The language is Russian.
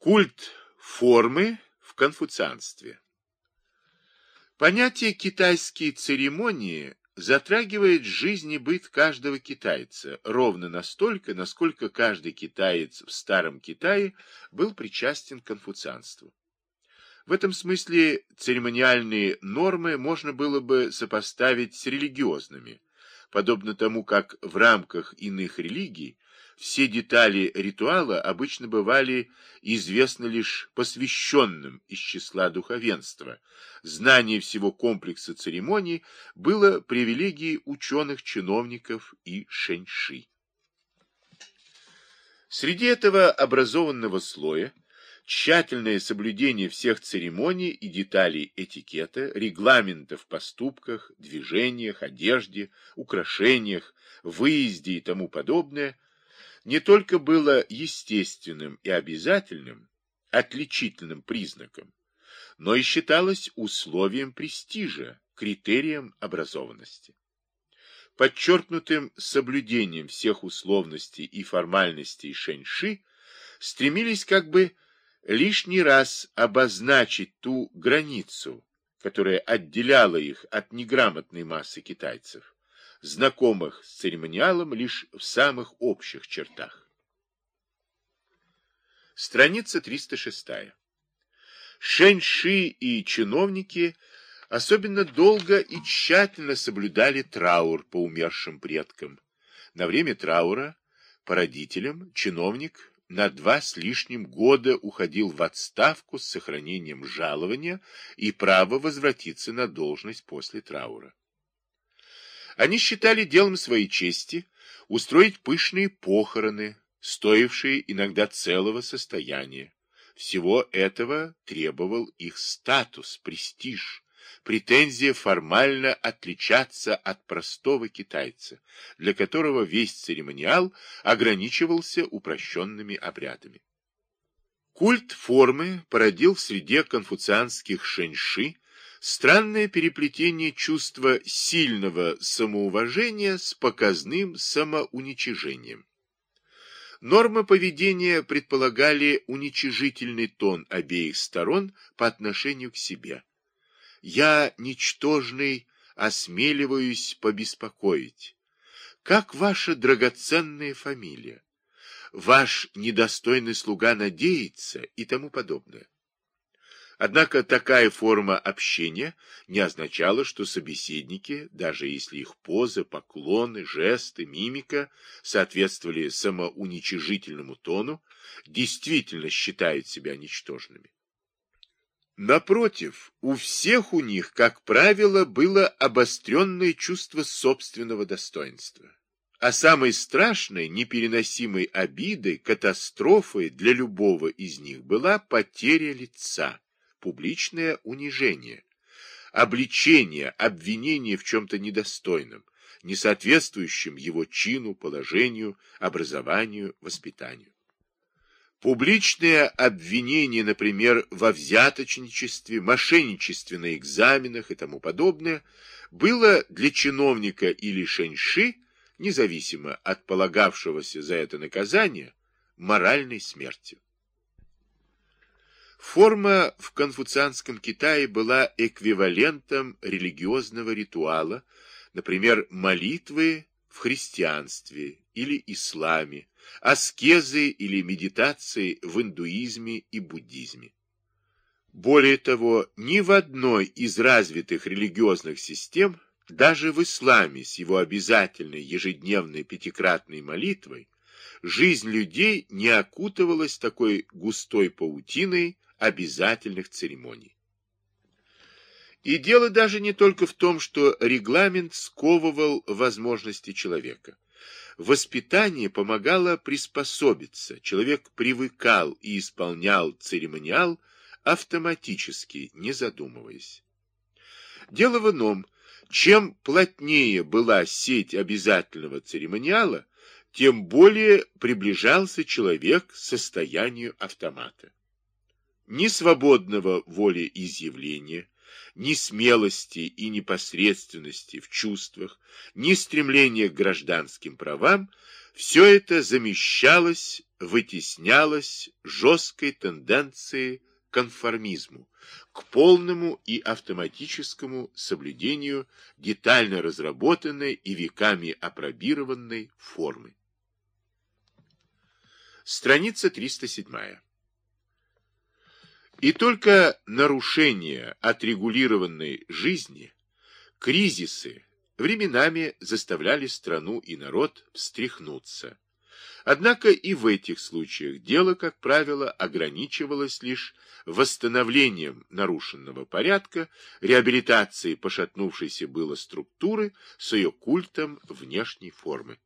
Культ формы в конфуцианстве. Понятие «китайские церемонии» затрагивает жизнь и быт каждого китайца ровно настолько, насколько каждый китаец в Старом Китае был причастен к конфуцианству. В этом смысле церемониальные нормы можно было бы сопоставить с религиозными, подобно тому, как в рамках иных религий все детали ритуала обычно бывали известны лишь посвященным из числа духовенства. Знание всего комплекса церемоний было привилегией ученых-чиновников и шэньши. Среди этого образованного слоя тщательное соблюдение всех церемоний и деталей этикета, регламентов в поступках, движениях, одежде, украшениях, выезде и тому подобное – не только было естественным и обязательным, отличительным признаком, но и считалось условием престижа, критерием образованности. Подчеркнутым соблюдением всех условностей и формальностей шэньши стремились как бы лишний раз обозначить ту границу, которая отделяла их от неграмотной массы китайцев знакомых с церемониалом лишь в самых общих чертах. Страница 306. Шэньши и чиновники особенно долго и тщательно соблюдали траур по умершим предкам. На время траура по родителям чиновник на два с лишним года уходил в отставку с сохранением жалования и права возвратиться на должность после траура. Они считали делом своей чести устроить пышные похороны, стоившие иногда целого состояния. Всего этого требовал их статус, престиж, претензия формально отличаться от простого китайца, для которого весь церемониал ограничивался упрощенными обрядами. Культ формы породил в среде конфуцианских шэньши Странное переплетение чувства сильного самоуважения с показным самоуничижением. Нормы поведения предполагали уничижительный тон обеих сторон по отношению к себе. «Я, ничтожный, осмеливаюсь побеспокоить. Как ваша драгоценная фамилия? Ваш недостойный слуга надеется» и тому подобное. Однако такая форма общения не означала, что собеседники, даже если их поза, поклоны, жесты, мимика соответствовали самоуничижительному тону, действительно считают себя ничтожными. Напротив, у всех у них, как правило, было обостренное чувство собственного достоинства. А самой страшной, непереносимой обидой, катастрофой для любого из них была потеря лица публичное унижение, обличение, обвинение в чем-то недостойном, не соответствующем его чину, положению, образованию, воспитанию. Публичное обвинение, например, во взяточничестве, мошенничестве на экзаменах и тому подобное, было для чиновника или шэньши, независимо от полагавшегося за это наказания, моральной смертью. Форма в конфуцианском Китае была эквивалентом религиозного ритуала, например, молитвы в христианстве или исламе, аскезы или медитации в индуизме и буддизме. Более того, ни в одной из развитых религиозных систем, даже в исламе с его обязательной ежедневной пятикратной молитвой, жизнь людей не окутывалась такой густой паутиной обязательных церемоний. И дело даже не только в том, что регламент сковывал возможности человека. Воспитание помогало приспособиться, человек привыкал и исполнял церемониал автоматически, не задумываясь. Дело в ином, чем плотнее была сеть обязательного церемониала, тем более приближался человек к состоянию автомата ни свободного волеизъявления, ни смелости и непосредственности в чувствах, ни стремления к гражданским правам Все это замещалось, вытеснялось жесткой тенденцией к конформизму, к полному и автоматическому соблюдению детально разработанной и веками апробированной формы. Страница 307. И только нарушения отрегулированной жизни, кризисы, временами заставляли страну и народ встряхнуться. Однако и в этих случаях дело, как правило, ограничивалось лишь восстановлением нарушенного порядка, реабилитацией пошатнувшейся было структуры с ее культом внешней формы.